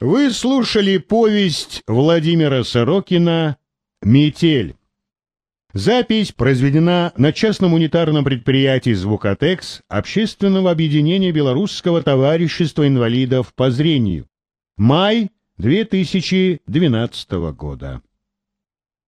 Вы слушали повесть Владимира Сорокина «Метель». Запись произведена на частном унитарном предприятии «Звукотекс» Общественного объединения Белорусского товарищества инвалидов по зрению. Май 2012 года.